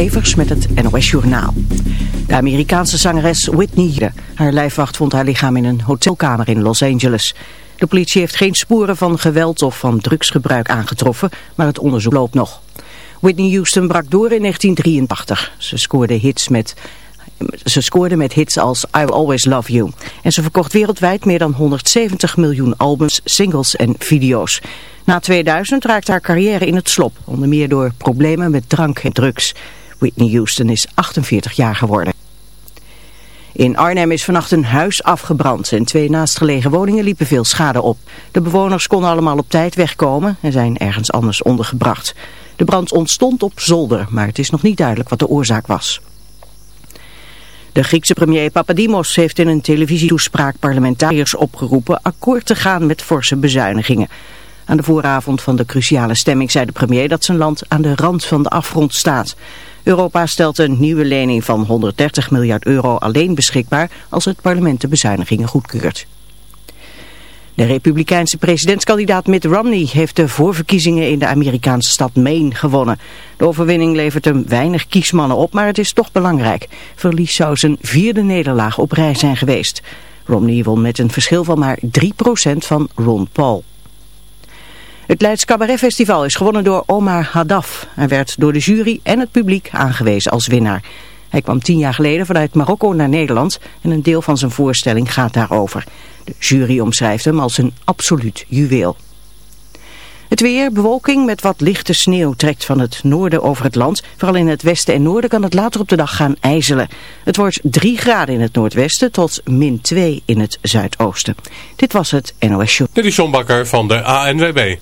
Evers met het NOS Journaal. De Amerikaanse zangeres Whitney, haar lijfwacht vond haar lichaam in een hotelkamer in Los Angeles. De politie heeft geen sporen van geweld of van drugsgebruik aangetroffen, maar het onderzoek loopt nog. Whitney Houston brak door in 1983. Ze scoorde hits met... Ze scoorde met hits als I Always Love You. En ze verkocht wereldwijd meer dan 170 miljoen albums, singles en video's. Na 2000 raakte haar carrière in het slop, onder meer door problemen met drank en drugs. Whitney Houston is 48 jaar geworden. In Arnhem is vannacht een huis afgebrand en twee naastgelegen woningen liepen veel schade op. De bewoners konden allemaal op tijd wegkomen en zijn ergens anders ondergebracht. De brand ontstond op zolder, maar het is nog niet duidelijk wat de oorzaak was. De Griekse premier Papadimos heeft in een televisietoespraak parlementariërs opgeroepen akkoord te gaan met forse bezuinigingen. Aan de vooravond van de cruciale stemming zei de premier dat zijn land aan de rand van de afgrond staat. Europa stelt een nieuwe lening van 130 miljard euro alleen beschikbaar als het parlement de bezuinigingen goedkeurt. De republikeinse presidentskandidaat Mitt Romney heeft de voorverkiezingen in de Amerikaanse stad Maine gewonnen. De overwinning levert hem weinig kiesmannen op, maar het is toch belangrijk. Verlies zou zijn vierde nederlaag op rij zijn geweest. Romney won met een verschil van maar 3% van Ron Paul. Het Leids Cabaret Festival is gewonnen door Omar Haddaf. Hij werd door de jury en het publiek aangewezen als winnaar. Hij kwam tien jaar geleden vanuit Marokko naar Nederland en een deel van zijn voorstelling gaat daarover. De jury omschrijft hem als een absoluut juweel. Het weer, bewolking met wat lichte sneeuw trekt van het noorden over het land. Vooral in het westen en noorden kan het later op de dag gaan ijzelen. Het wordt 3 graden in het noordwesten tot min 2 in het zuidoosten. Dit was het NOS Show. Dit is van de ANWB.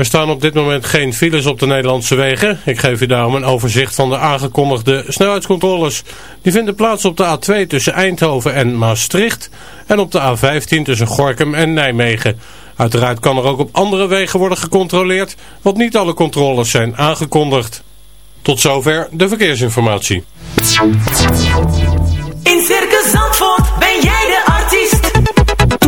Er staan op dit moment geen files op de Nederlandse wegen. Ik geef u daarom een overzicht van de aangekondigde snelheidscontroles. Die vinden plaats op de A2 tussen Eindhoven en Maastricht en op de A15 tussen Gorkum en Nijmegen. Uiteraard kan er ook op andere wegen worden gecontroleerd, want niet alle controles zijn aangekondigd. Tot zover de verkeersinformatie. In Circus Zandvoort ben jij de.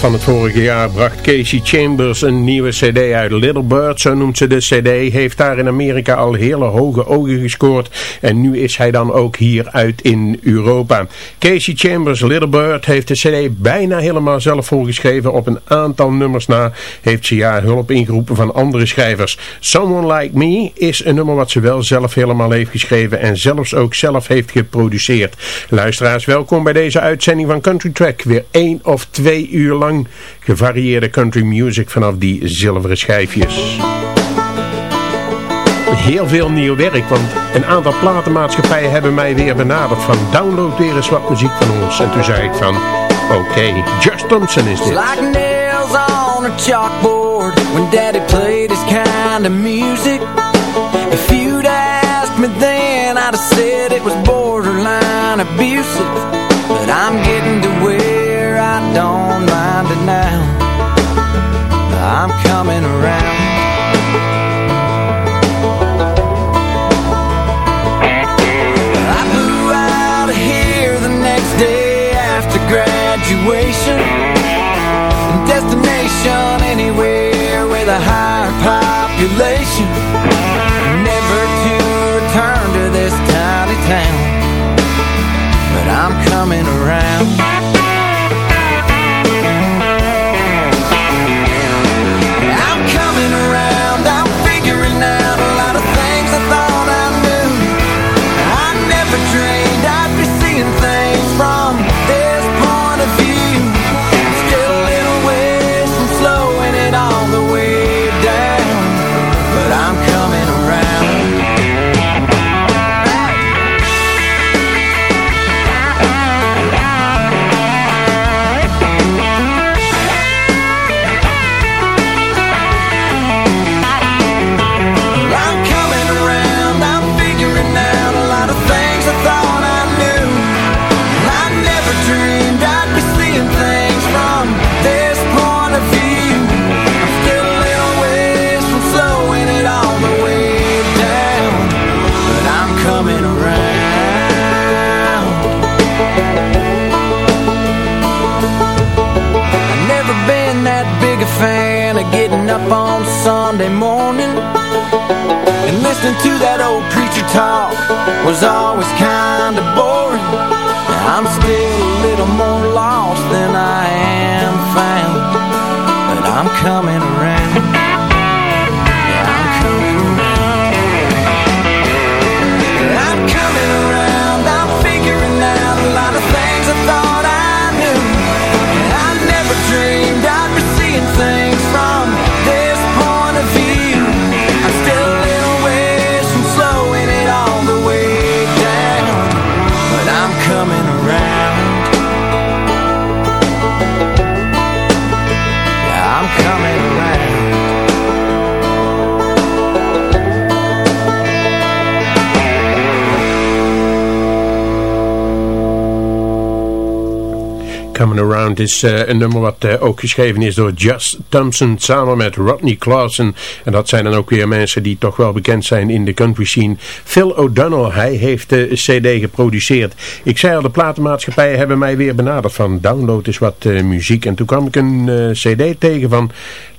Van het vorige jaar bracht Casey Chambers een nieuwe cd uit. Little Bird, zo noemt ze de cd, heeft daar in Amerika al hele hoge ogen gescoord. En nu is hij dan ook hier uit in Europa. Casey Chambers, Little Bird, heeft de cd bijna helemaal zelf voorgeschreven. Op een aantal nummers na heeft ze ja hulp ingeroepen van andere schrijvers. Someone Like Me is een nummer wat ze wel zelf helemaal heeft geschreven en zelfs ook zelf heeft geproduceerd. Luisteraars, welkom bij deze uitzending van Country Track. Weer één of twee uur lang gevarieerde country music vanaf die zilveren schijfjes. Heel veel nieuw werk, want een aantal platenmaatschappijen hebben mij weer benaderd van download weer eens wat muziek van ons. En toen zei ik van, oké, okay, Just Thompson is dit. Like nails on a chalkboard when daddy played his kind of music. If you'd asked me then, I'd have said it was borderline abusive. But I'm getting to coming around. I flew out of here the next day after graduation. Destination anywhere with a higher population. Never to return to this tiny town. But I'm coming around. Listening to that old preacher talk was always kinda boring. I'm still a little more lost than I am found, but I'm coming Coming Around is eh, een nummer wat eh, ook geschreven is door Just Thompson samen met Rodney Clausen. En dat zijn dan ook weer mensen die toch wel bekend zijn in de country scene. Phil O'Donnell, hij heeft de cd geproduceerd. Ik zei al, de platenmaatschappijen hebben mij weer benaderd van download is wat eh, muziek. En toen kwam ik een eh, cd tegen van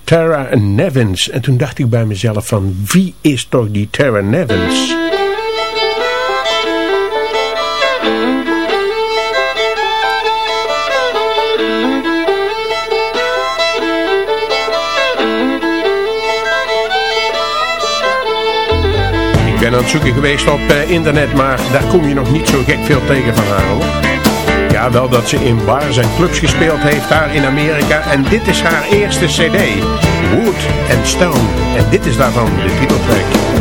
Tara Nevins. En toen dacht ik bij mezelf van wie is toch die Tara Nevins? zoeken geweest op eh, internet, maar daar kom je nog niet zo gek veel tegen van haar hoor. Ja, wel dat ze in bars en clubs gespeeld heeft daar in Amerika. En dit is haar eerste cd, Wood and Stone. En dit is daarvan de titeltrack.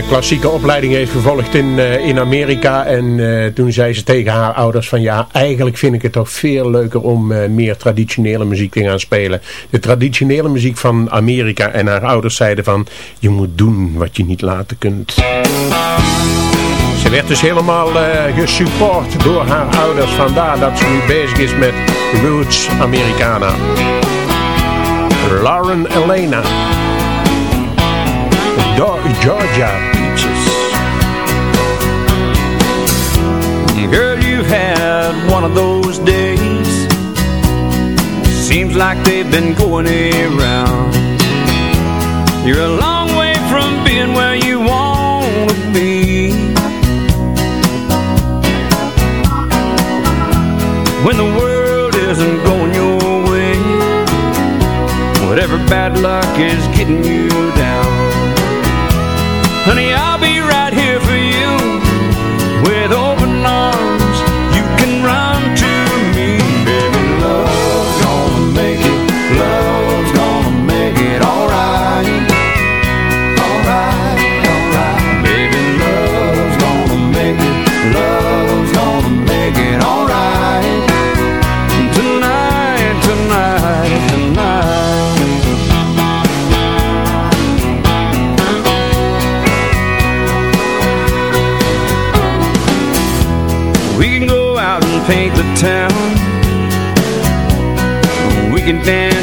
Eh, klassieke opleiding heeft gevolgd in, eh, in Amerika. En eh, toen zei ze tegen haar ouders van ja, eigenlijk vind ik het toch veel leuker om meer traditionele muziek te gaan spelen. De traditionele muziek van Amerika. En haar ouders zeiden van je moet doen wat je niet laten kunt. Ze werd dus helemaal gesupport door haar ouders. Vandaar dat ze nu bezig is met Roots Americana. Lauren Elena. Georgia. one of those days. Seems like they've been going around. You're a long way from being where you want to be. When the world isn't going your way Whatever bad luck is getting you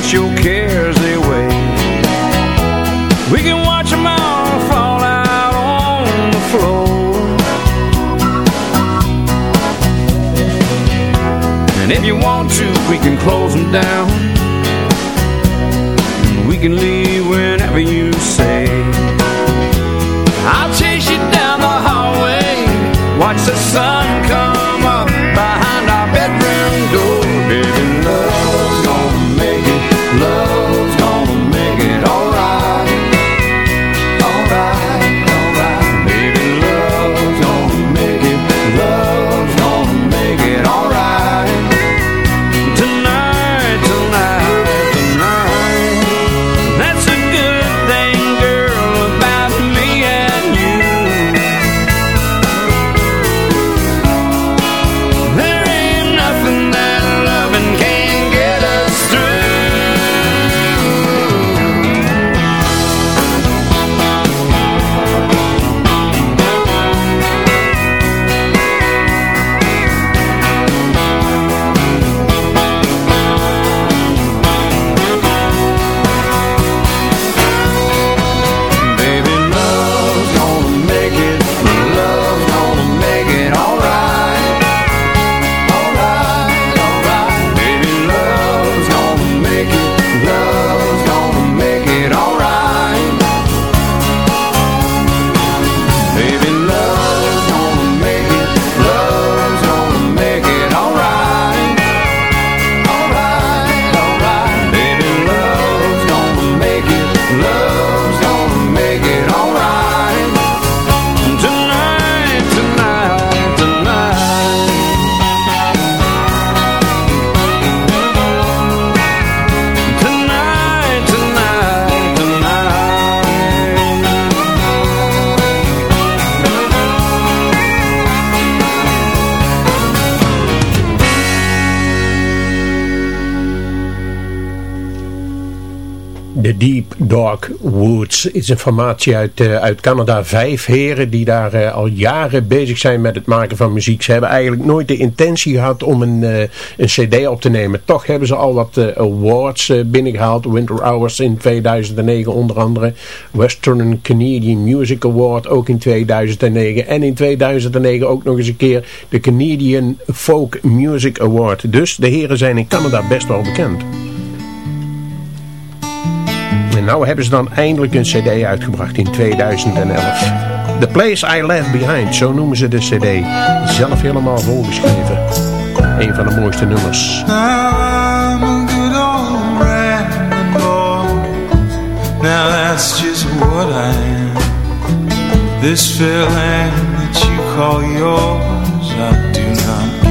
can your cares away. We can watch them all fall out on the floor. And if you want to, we can close them down. We can leave Is een formatie uit, eh, uit Canada. Vijf heren die daar eh, al jaren bezig zijn met het maken van muziek. Ze hebben eigenlijk nooit de intentie gehad om een, eh, een cd op te nemen. Toch hebben ze al wat awards eh, binnengehaald. Winter Hours in 2009 onder andere. Western Canadian Music Award ook in 2009. En in 2009 ook nog eens een keer de Canadian Folk Music Award. Dus de heren zijn in Canada best wel bekend. En nou hebben ze dan eindelijk een cd uitgebracht in 2011. The Place I Left Behind, zo noemen ze de cd. Zelf helemaal volgeschreven. Een van de mooiste nummers. Now that's just what I am. This land that you call yours, do not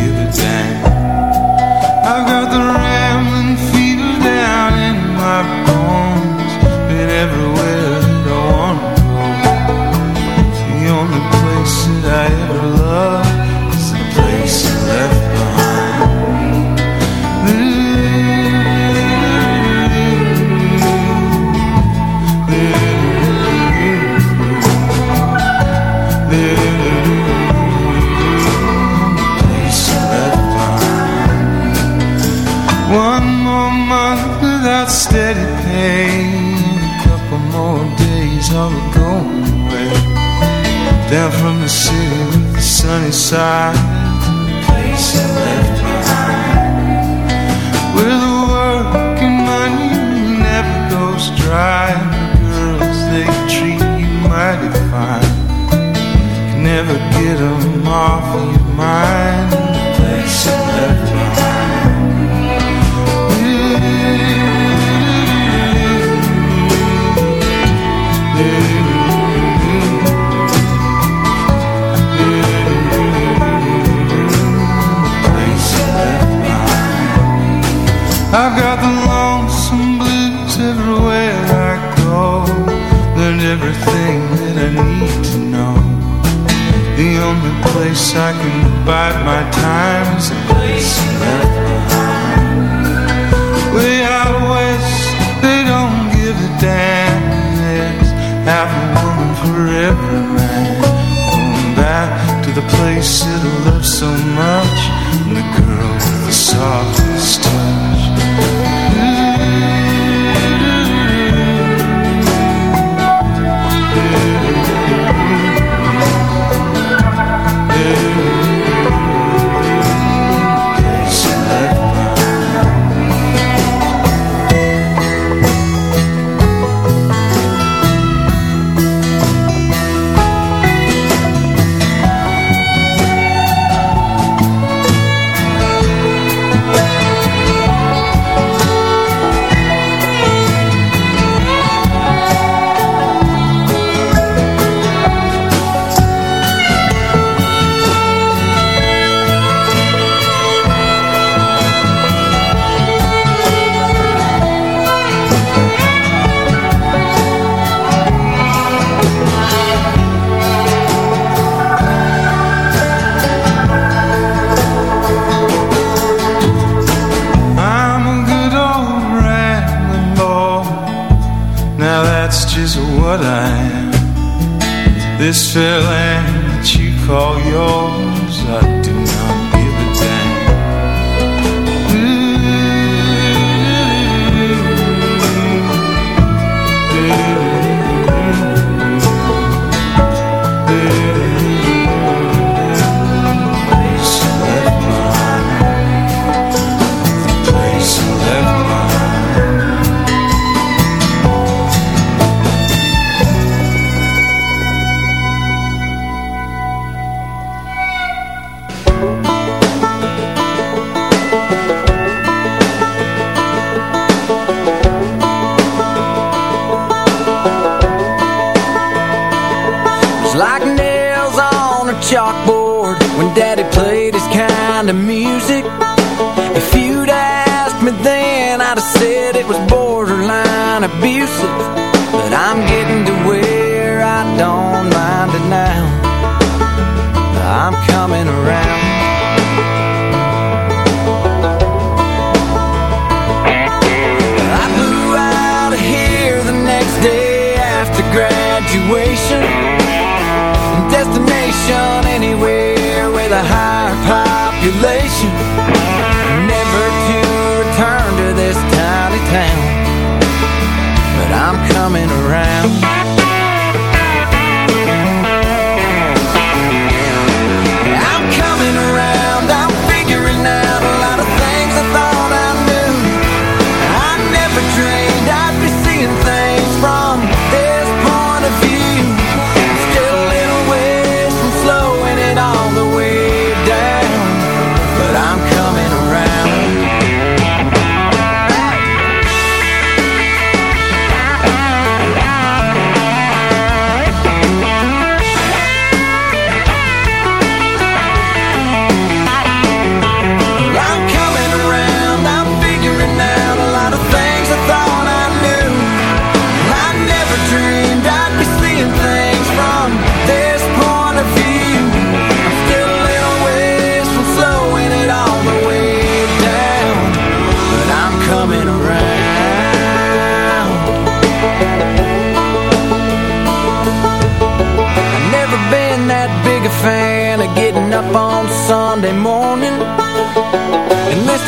kind of music. If you'd asked me then, I'd have said it was borderline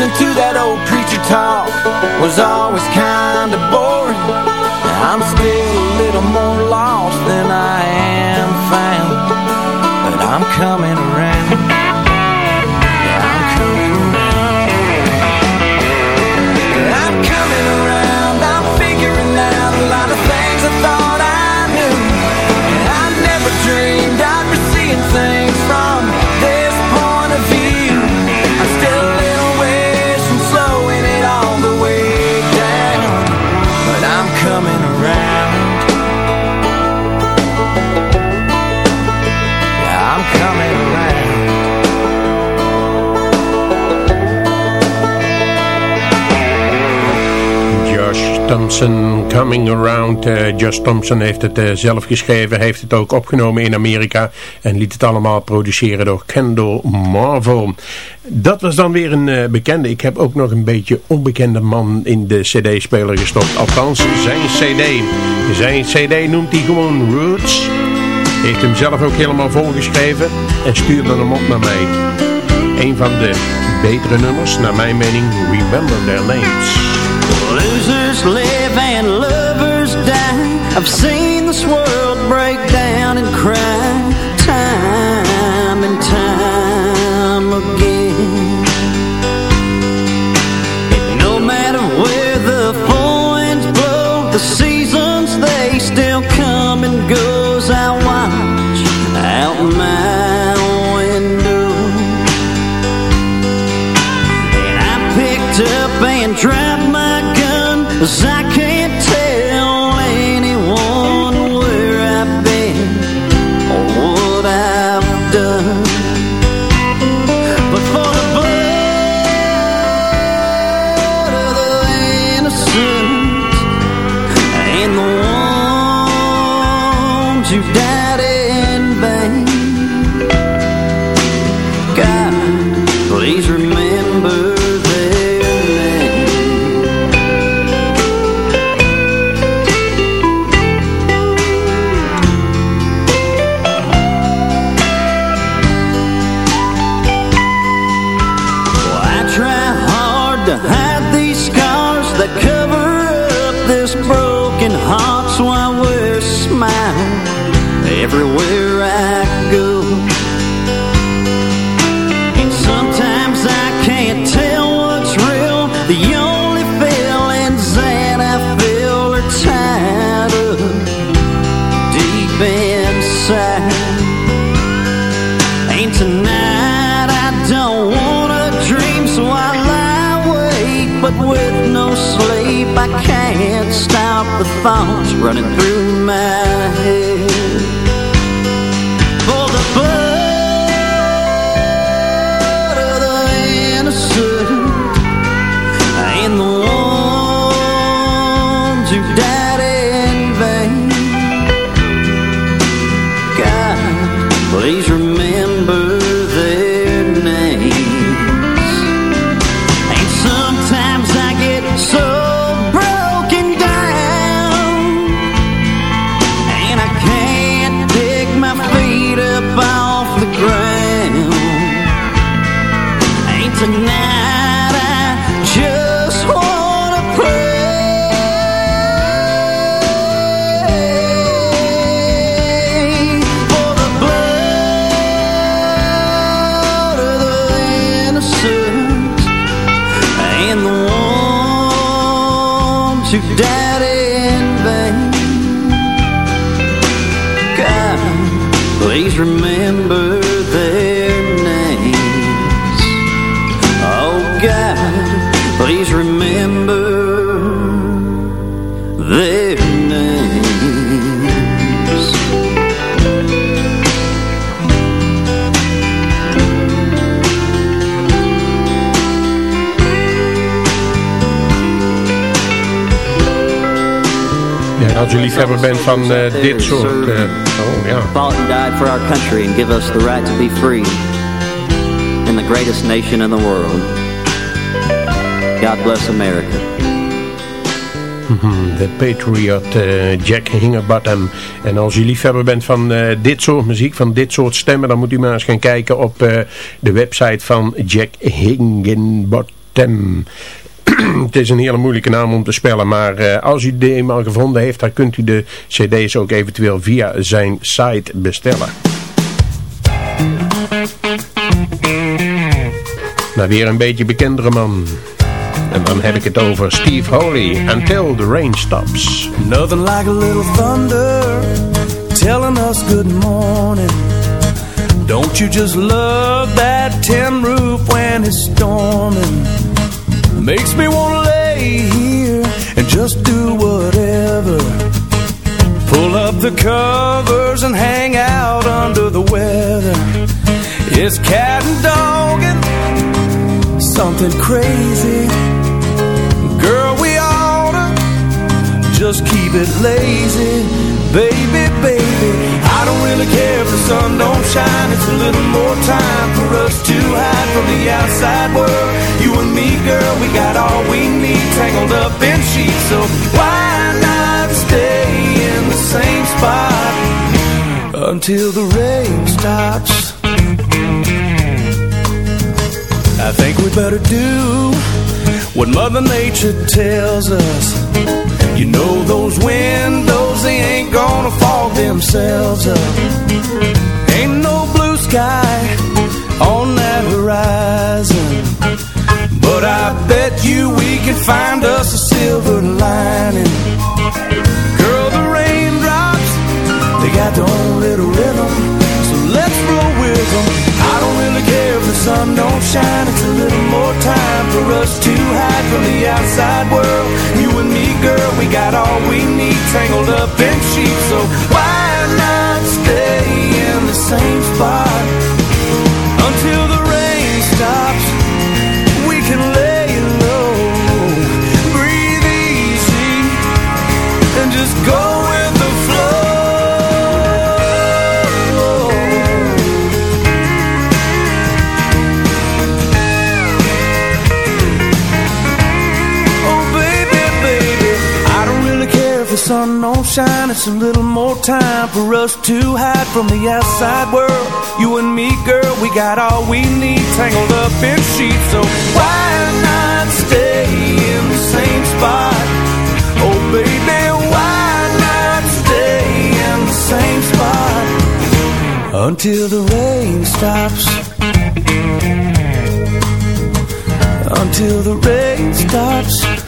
listening to that old preacher talk was always kinda boring. I'm still a little more lost than I am found, but I'm coming around. Thompson, Coming Around. Eh, Josh Thompson heeft het eh, zelf geschreven, heeft het ook opgenomen in Amerika en liet het allemaal produceren door Kendall Marvel. Dat was dan weer een eh, bekende. Ik heb ook nog een beetje onbekende man in de cd-speler gestopt. Althans, zijn cd. Zijn cd noemt hij gewoon Roots. Heeft hem zelf ook helemaal volgeschreven en stuurde hem op naar mij. Een van de betere nummers, naar mijn mening, Remember Their Names. Losers live and lovers die. I've seen this world today. Liefhebber bent van eh, dit soort... eh, oh ja. Fought and died for our country and give us the right to be free in the greatest nation in the world. God bless America. Mhm, The Patriot, eh, Jack Hingerbottom. En als u liefhebber bent van eh, dit soort muziek, van dit soort stemmen... dan moet u maar eens gaan kijken op eh, de website van Jack Hingerbottom. Het is een hele moeilijke naam om te spellen, maar eh, als u die eenmaal gevonden heeft... dan kunt u de cd's ook eventueel via zijn site bestellen. Nou, weer een beetje bekendere man. En dan heb ik het over Steve Holy, Until the Rain Stops. Nothing like a little thunder telling us good morning. Don't you just love that tin roof when it's storming? Makes me wanna lay here and just do whatever. Pull up the covers and hang out under the weather. It's cat and dog and something crazy. Girl, we oughta just keep it lazy. Baby, baby, I don't really care if the sun don't shine. It's a little more time for us to hide from the outside world. You and me, girl, we got all we need tangled up in sheets. So why not stay in the same spot until the rain stops. I think we better do what Mother Nature tells us. You know those windows, they ain't gonna fog themselves up. Ain't no blue sky on that horizon. But I bet you we can find us a silver lining. Girl, the raindrops, they got their own little rhythm. So let's roll with them. Don't care if the sun don't shine. It's a little more time for us to hide from the outside world. You and me, girl, we got all we need tangled up in sheets. So why not stay in the same spot It's a little more time for us to hide from the outside world. You and me, girl, we got all we need tangled up in sheets. So why not stay in the same spot? Oh baby, why not stay in the same spot until the rain stops? Until the rain stops.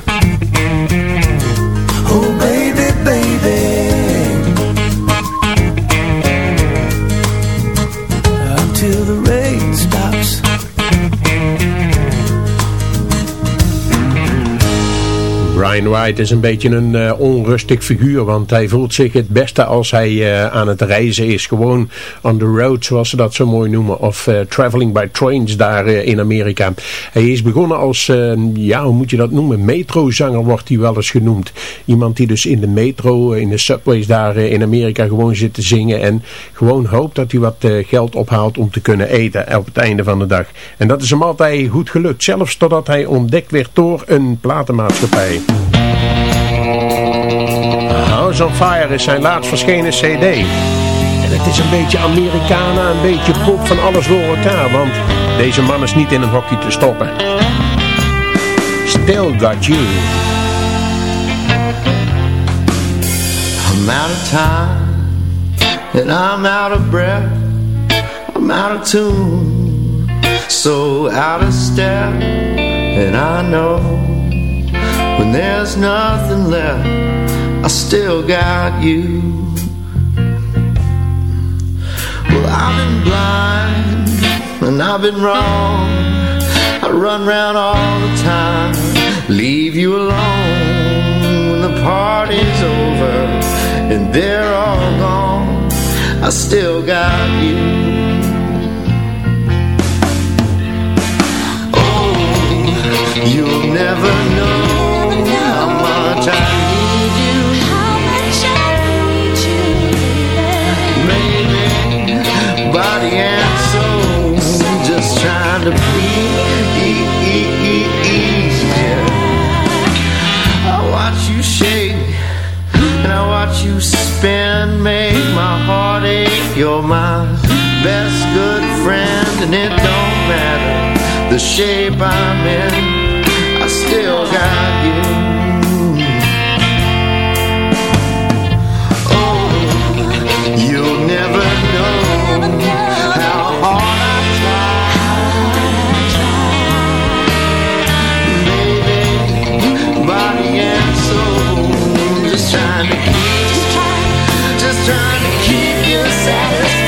Brian White is een beetje een eh, onrustig figuur, want hij voelt zich het beste als hij eh, aan het reizen is. Gewoon on the road, zoals ze dat zo mooi noemen, of eh, traveling by trains daar in Amerika. Hij is begonnen als, ja, hoe moet je dat noemen, metrozanger wordt hij wel eens genoemd. Iemand die dus in de metro, in de subways daar in Amerika gewoon zit te zingen en gewoon hoopt dat hij wat geld ophaalt om te kunnen eten op het einde van de dag. En dat is hem altijd goed gelukt, zelfs totdat hij ontdekt werd door een platenmaatschappij. House on Fire is zijn laatst verschenen cd. En het is een beetje Americana, een beetje pop van alles door elkaar. Want deze man is niet in een hokje te stoppen. Still Got You. I'm out of time and I'm out of breath. I'm out of tune, so out of step. And I know when there's nothing left, still got you. Well, I've been blind and I've been wrong. I run round all the time, leave you alone when the party's over and they're all gone. I still got you. Soul, just trying to be easier. I watch you shake and I watch you spin, make my heart ache. You're my best good friend, and it don't matter the shape I'm in. Trying to keep, just trying to keep you satisfied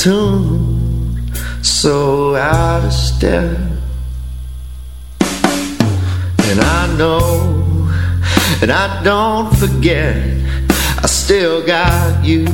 tune, so out of step. And I know, and I don't forget, I still got you.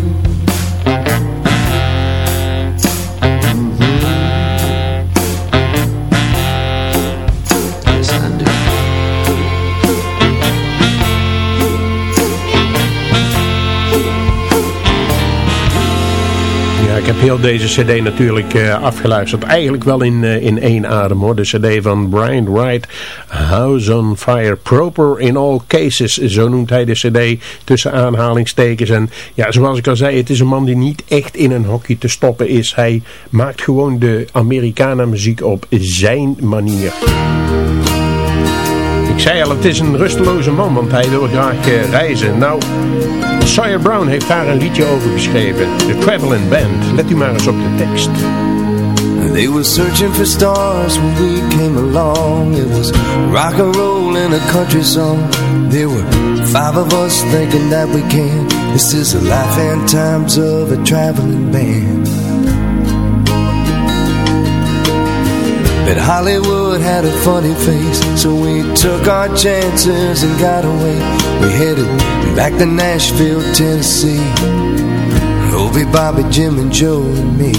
Heel deze cd natuurlijk eh, afgeluisterd. Eigenlijk wel in, eh, in één adem hoor. De cd van Brian Wright, House on Fire. Proper in all cases, zo noemt hij de cd tussen aanhalingstekens. En ja, zoals ik al zei, het is een man die niet echt in een hokje te stoppen is. Hij maakt gewoon de Americana muziek op zijn manier. Ik zei al, het is een rusteloze man, want hij wil graag eh, reizen. Nou, Sawyer Brown heeft daar een liedje over geschreven. The Traveling Band. Let u maar eens op de tekst. They were searching for stars when we came along. It was rock and roll and a country song. There were five of us thinking that we can. This is the life and times of a traveling band. But Hollywood had a funny face, so we took our chances and got away. We headed back to Nashville, Tennessee. Obie, Bobby, Jim, and Joe and me.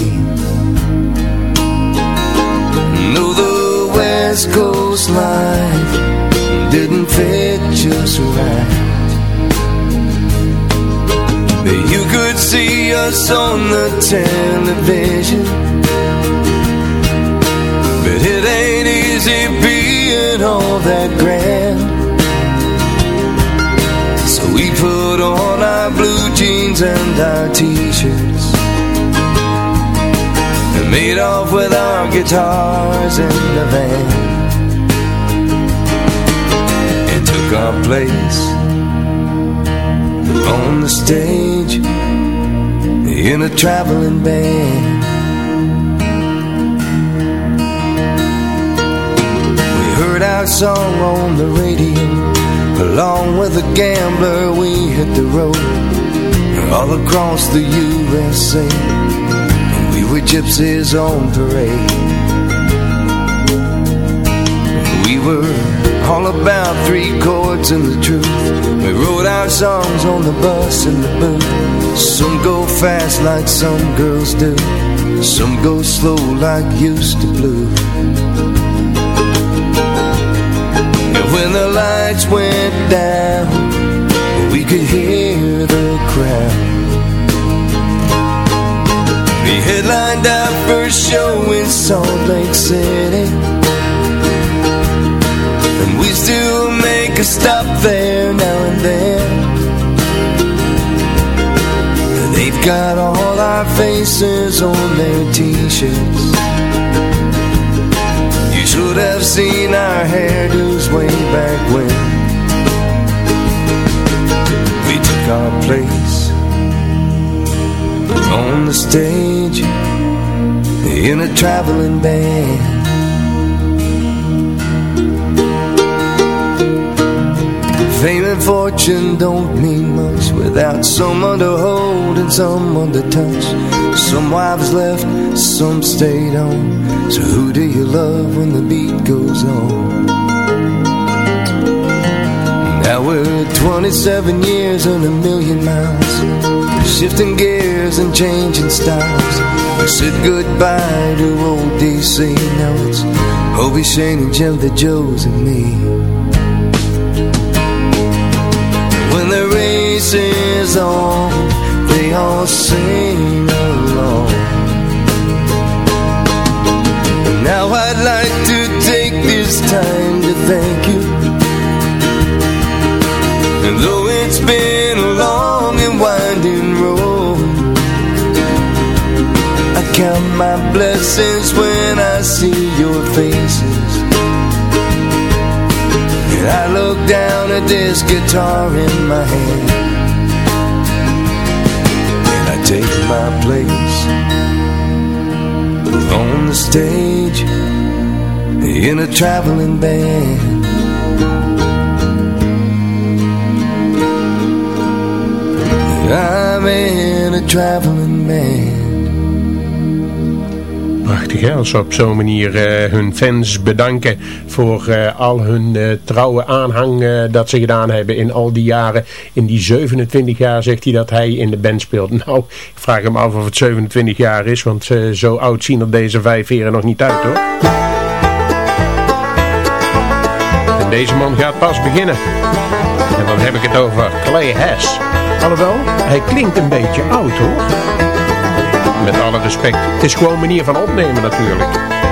No, the West Coast life didn't fit just right. But you could see us on the television. But it ain't easy being all that grand. So we put on our blue jeans and our t-shirts. And made off with our guitars in the van. And took our place on the stage In a traveling band our song on the radio Along with a gambler we hit the road. All across the USA We were gypsies on parade. We were all about three chords and the truth. We wrote our songs on the bus in the booth Some go fast like some girls do. Some go slow like used to blue when the lights went down We could hear the crowd. We headlined our first show in Salt Lake City. And we still make a stop there now and then. They've got all our faces on their t-shirts should have seen our hairdos way back when. We took our place On the stage In a traveling band. Fame and fortune don't mean much Without someone to hold and someone to touch Some wives left, some stayed on. So who do you love when the beat goes on? Now we're 27 years and a million miles. Shifting gears and changing styles. We said goodbye to old DC Now it's Hobie, Shane and Jim, the Joes and me. When the race is on, they all sing blessings when I see your faces. And I look down at this guitar in my hand And I take my place On the stage In a traveling band I'm been a traveling man. Prachtig hè, als ze op zo'n manier eh, hun fans bedanken voor eh, al hun eh, trouwe aanhang dat ze gedaan hebben in al die jaren. In die 27 jaar zegt hij dat hij in de band speelt. Nou, ik vraag hem af of het 27 jaar is, want zo oud zien er deze vijf heren nog niet uit hoor. En deze man gaat pas beginnen. En dan heb ik het over Clay Hess. Alhoewel, hij klinkt een beetje oud hoor. Met alle respect. Het is gewoon manier van opnemen natuurlijk.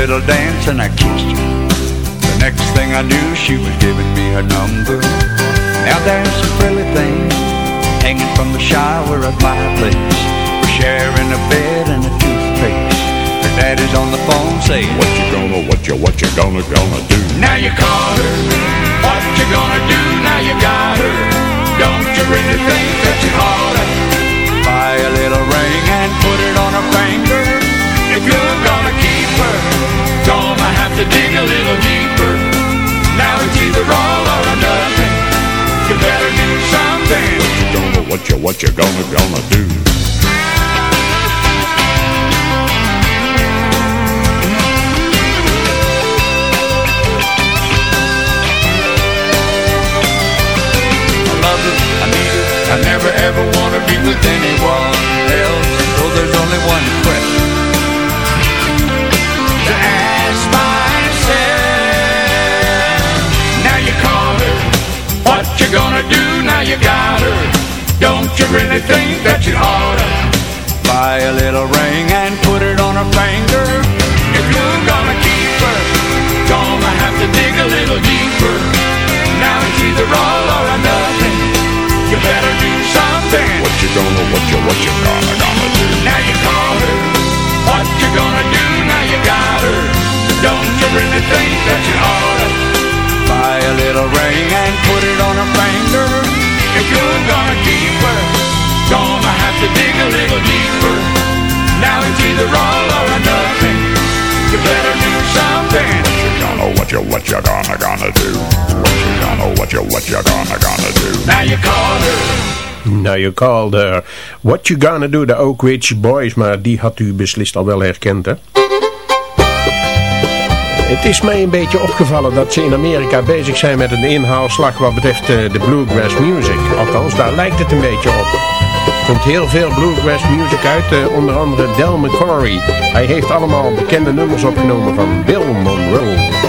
Little dance, and I kissed her. The next thing I knew, she was giving me her number. Now there's some frilly things hanging from the shower at my place. We're sharing a bed and a toothpaste. Her daddy's on the phone saying, What you gonna, what you, what you gonna, gonna do? Now you caught her. What you gonna do now you got her? Don't you really think that you oughta buy a little ring and put it on her finger? If you're gonna to dig a little deeper. Now it's either all or nothing. You better do something. What you gonna, what you, what you gonna, gonna do? I love it, I need it, I never ever wanna be with anyone else. so there's only one question. you gonna do now you got her? Don't you really think that you oughta buy a little ring and put it on her finger? If you're gonna keep her, gonna have to dig a little deeper. Now it's either all or nothing. You better do something. What you gonna, what you, what you gonna, gonna do? Now you caught her. What you gonna do now you got her? Don't you really think that you oughta? A little ring and put it on her finger. If you're gonna keep her, gonna have to dig a little deeper. Now it's either all or nothing. You better do something. Gonna, what you, what you gonna, gonna do? What you gonna, what you, what you gonna, gonna do? Now you called her. Now you called her What You Gonna Do, de Oak Ridge Boys, maar die had u beslist al wel herkend, hè? Het is mij een beetje opgevallen dat ze in Amerika bezig zijn met een inhaalslag wat betreft eh, de bluegrass music. Althans, daar lijkt het een beetje op. Er komt heel veel bluegrass music uit, eh, onder andere Del McCoury. Hij heeft allemaal bekende nummers opgenomen van Bill Monroe.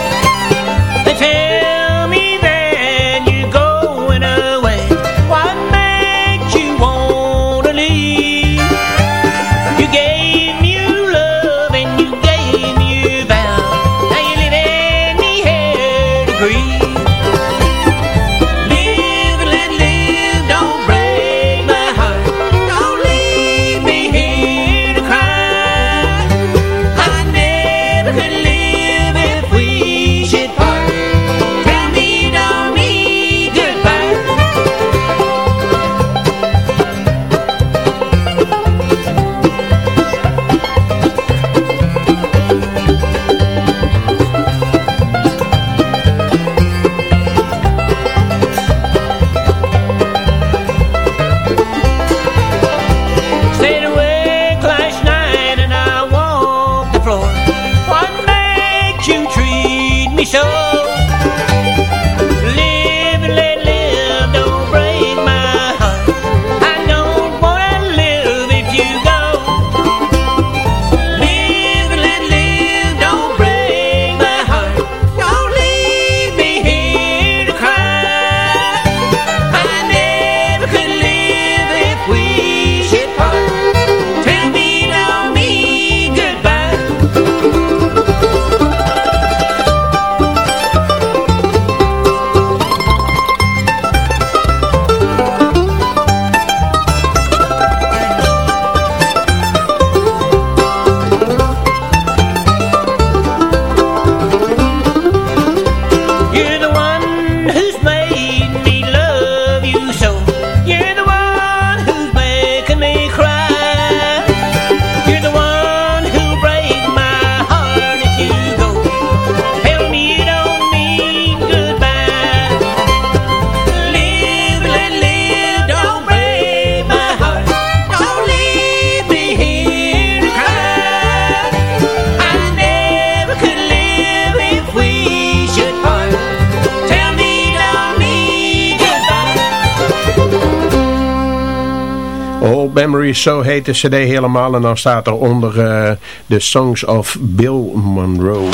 Memories, zo heet de cd helemaal. En dan staat er onder eh, The Songs of Bill Monroe.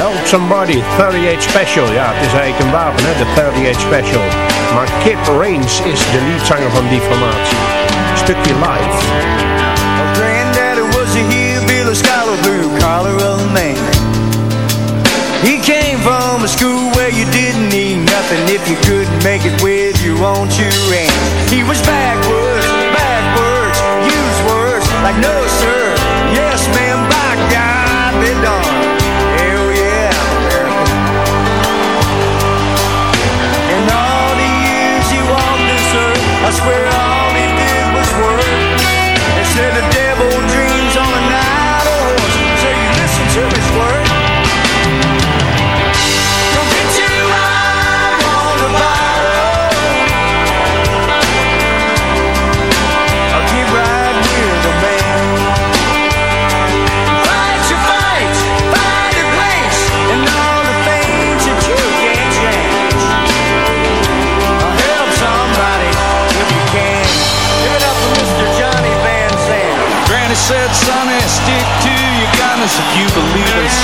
Help Somebody, 38 Special. Ja, het is eigenlijk een wapen, hè, de 38 Special. Maar Kip Rains is de leadzanger van die formatie. Stukje live. My granddaddy was a hillbilly scholar, blue collar old man. He came from a school where you didn't need nothing if you couldn't make it with own two hands. He was backwards, backwards, use words like no sir, yes ma'am, by God, they done. You believe in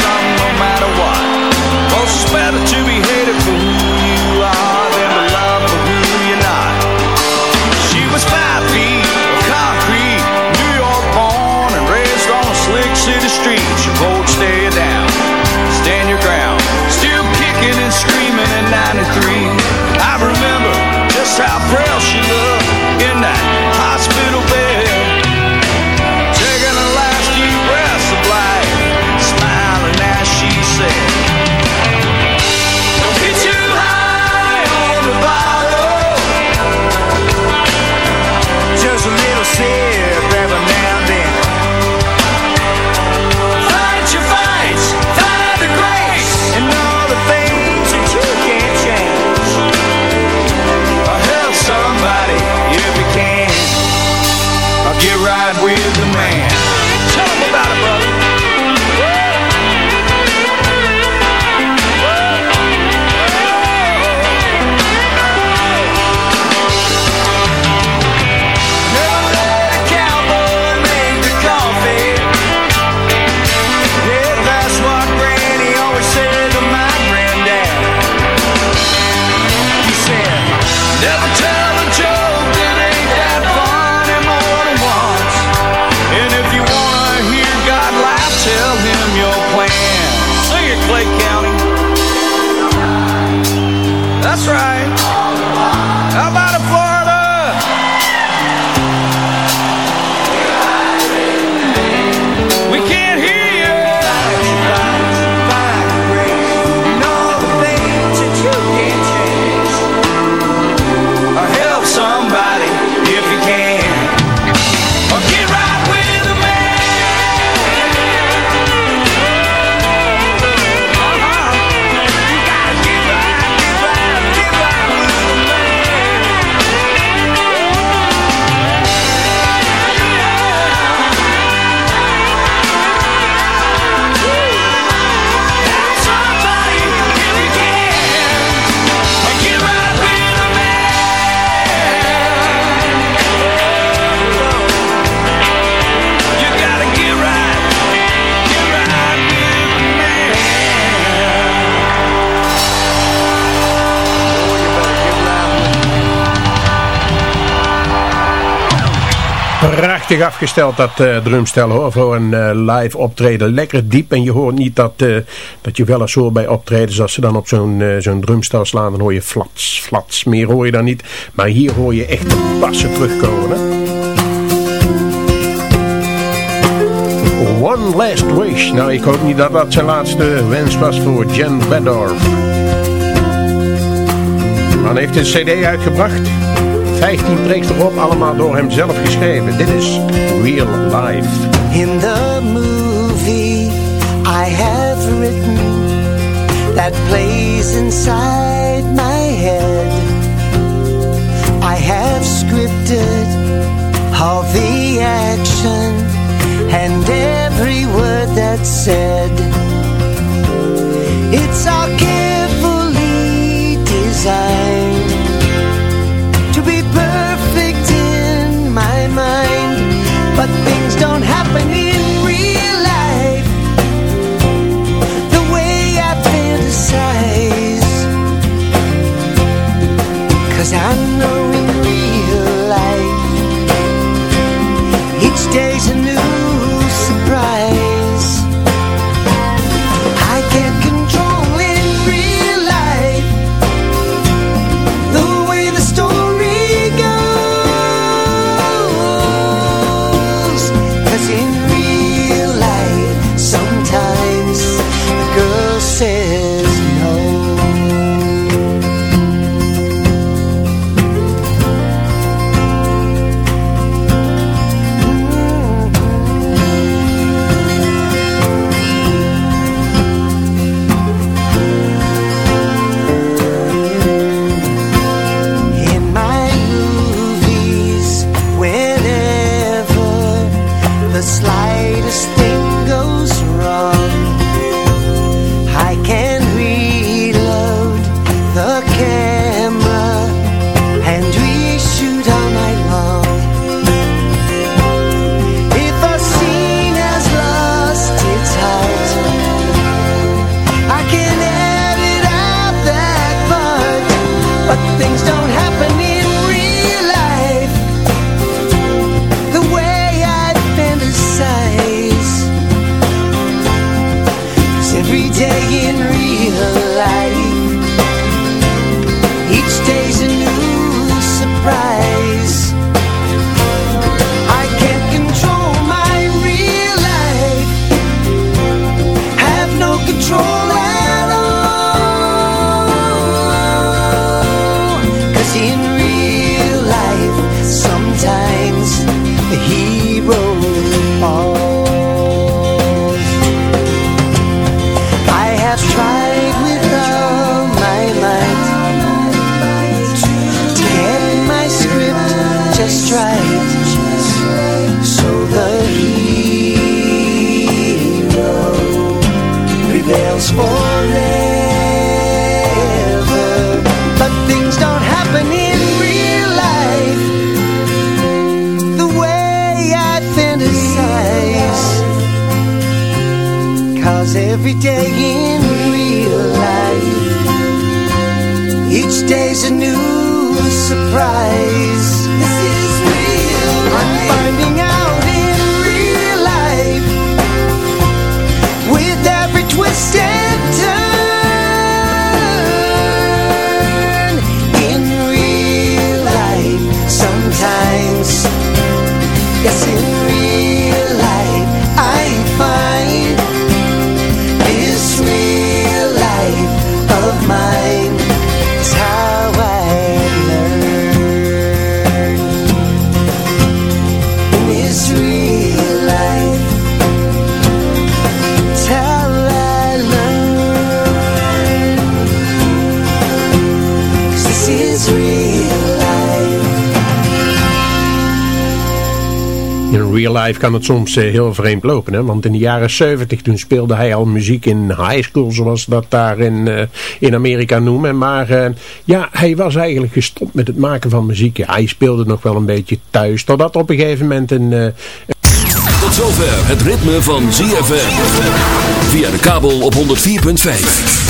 Afgesteld dat eh, drumstel hoor, voor een eh, live optreden. Lekker diep en je hoort niet dat, eh, dat je wel eens hoort bij optredens als ze dan op zo'n zo'n drumstel slaan. Dan hoor je flats, flats. Meer hoor je dan niet. Maar hier hoor je echt de bassen terugkomen. One Last Wish. Nou, ik hoop niet dat dat zijn laatste wens was voor Jen Bedorf. Man heeft een cd uitgebracht. 15 tracks erop, allemaal door hem zelf geschreven. Dit is Real Life. In the movie I have written that plays inside my head. I have scripted all the action and every word that's said. It's all Cause I life kan het soms eh, heel vreemd lopen. Hè? Want in de jaren 70 toen speelde hij al muziek in high school, zoals dat daar in, eh, in Amerika noemen. Maar eh, ja, hij was eigenlijk gestopt met het maken van muziek. Hij speelde nog wel een beetje thuis. Totdat op een gegeven moment een... Tot zover het ritme van ZFM. Via de kabel op 104.5.